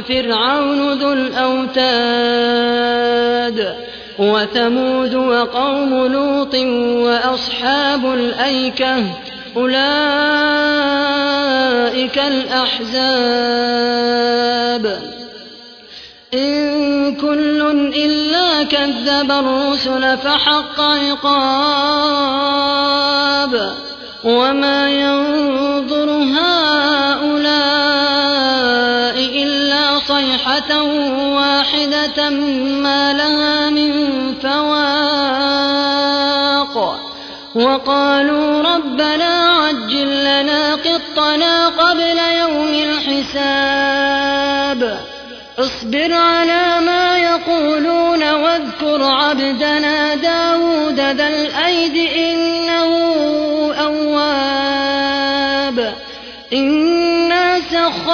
وفرعون ذو الأوتاد وثمود وقوم لوط وأصحاب الأيكة أولئك الأحزاب. إن كل إلا كذب الرسل فحق عقاب وما ينظر هؤلاء واحدة ما لها من فواق وقالوا ربنا عجل لنا قطنا قبل يوم الحساب. اصبر على ما يقولون واذكر عبدنا داود ذا الأيد إنه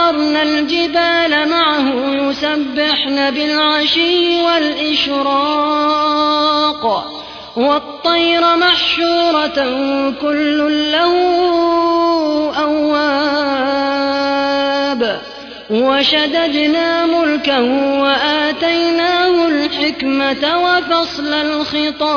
سخرنا الجبال معه يسبحن بالعشي والإشراق والطير محشورة كل له أواب وشددنا ملكه وآتيناه الحكمة وفصل الخطاب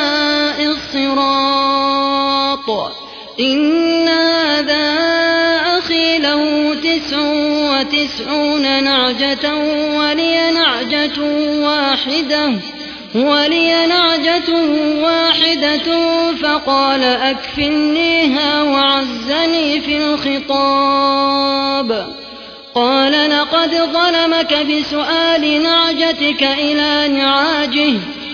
الصراط إن هذا أخي له تسع وتسعون نعجة ولي نعجة واحدة ولي نعجة واحدة فقال أكفلنيها وعزني في الخطاب. قال لقد ظلمك بسؤال نعجتك إلى نعاجه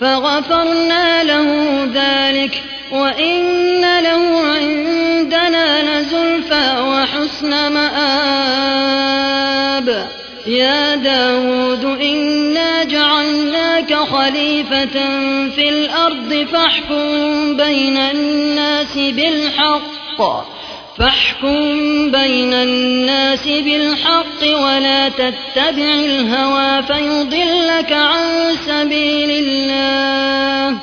فغفرنا له ذلك وإن له عندنا لزلفى وحسن مآب. يا داود إنا جعلناك خليفة في الأرض فاحكم بين الناس بالحق. فاحكم بين الناس بالحق ولا تتبع الهوى فيضلك عن سبيل الله.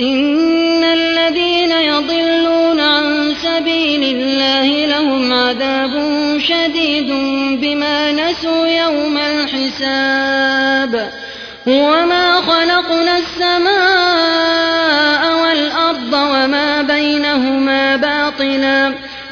إن الذين يضلون عن سبيل الله لهم عذاب شديد بما نسوا يوم الحساب. وما خلقنا السماء والأرض وما بينهما باطلا.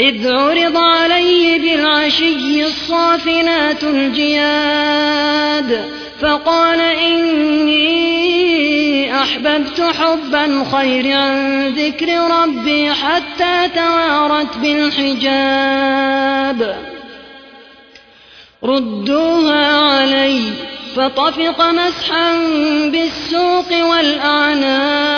إذ عرض عليه بالعشي الصافنات الجياد فقال إني أحببت حب الخير عن ذكر ربي حتى توارت بالحجاب. ردوها علي فطفق مسحا بالسوق والأعناق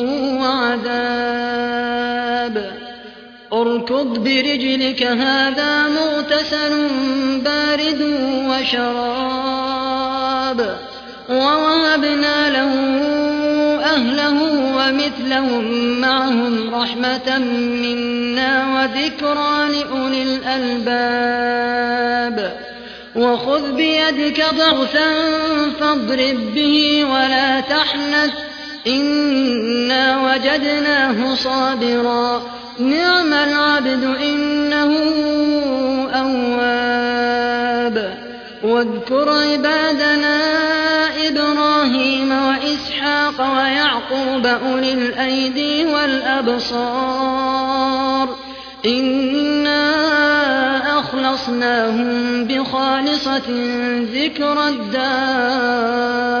اركض برجلك هذا مغتسل بارد وشراب ووهبنا له أهله ومثلهم معهم رحمة منا وذكرى لأولي الألباب وخذ بيدك ضغثا فاضرب به ولا تحنث إنا وجدناه صابرا نعم العبد إنه أواب. واذكر عبادنا إبراهيم وإسحاق ويعقوب أولي الأيدي والأبصار. إنا أخلصناهم بخالصة ذكر الدار.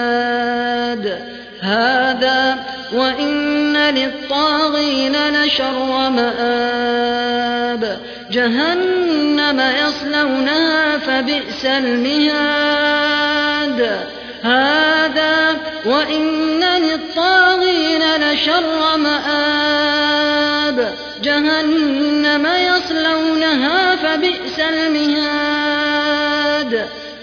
وإن للطاغين لشر مآب جهنم يصلونها فبئس المهاد هذا وإن للطاغين لشر مآب جهنم يصلونها فبئس المهاد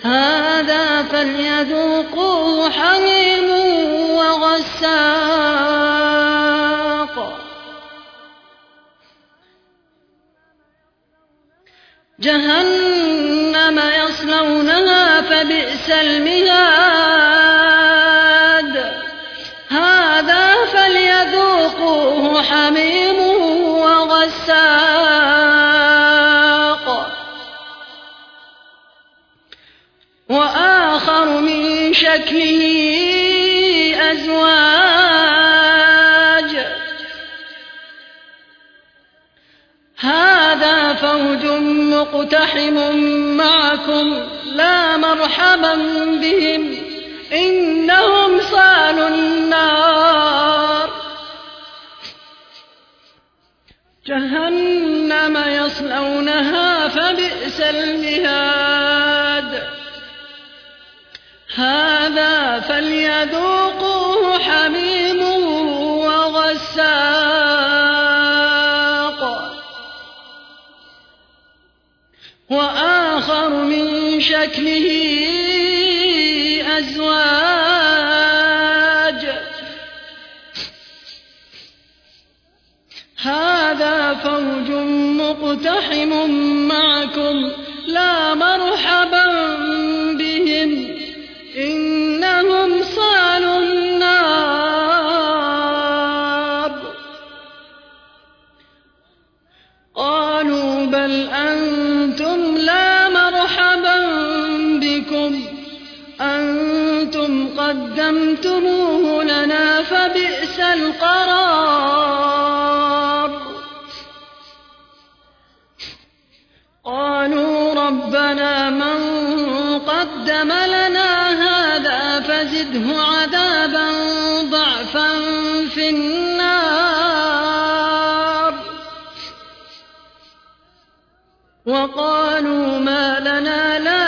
هذا فليذوقوه حميم وغساق جهنم يصلونها فبئس المهاد. هذا فليذوقوه حميم وغساق. مقتحم معكم لا مرحبا بهم إنهم صالوا النار. جهنم يصلونها فبئس المهاد. هذا فليذوقوه حميم وغساق. من شكله أزواج. هذا فوج مقتحم معكم لا مرحبا ربنا من قدم لنا هذا فزده عذابا ضعفا في النار. وقالوا ما لنا لا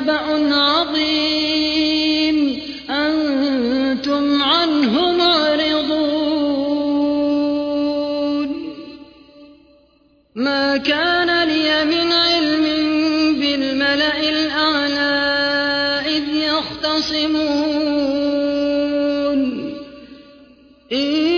نبا عظيم. أنتم عنه معرضون. ما كان لي من علم بالملأ الأعلى إذ يختصمون. إن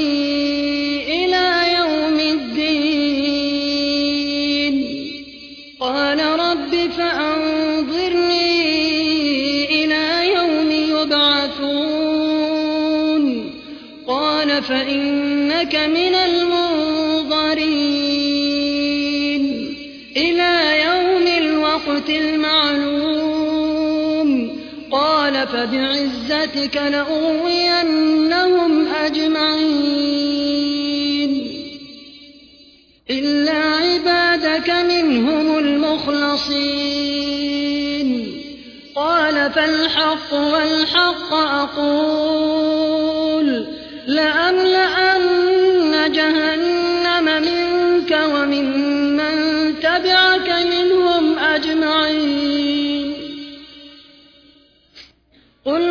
فإنك من المنظرين. إلى يوم الوقت المعلوم. قال فبعزتك لأغوينهم أجمعين. إلا عبادك منهم المخلصين. قال فالحق والحق أقول. لأملأن جهنم منك وممن من تبعك منهم أجمعين. قل